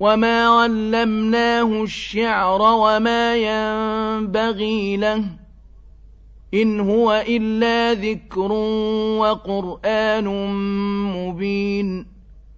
وَمَا عَلَّمْنَاهُ الشِّعْرَ وَمَا يَنبَغِي لَهُ ۚ إِنْ هُوَ إِلَّا ذِكْرٌ وَقُرْآنٌ مُّبِينٌ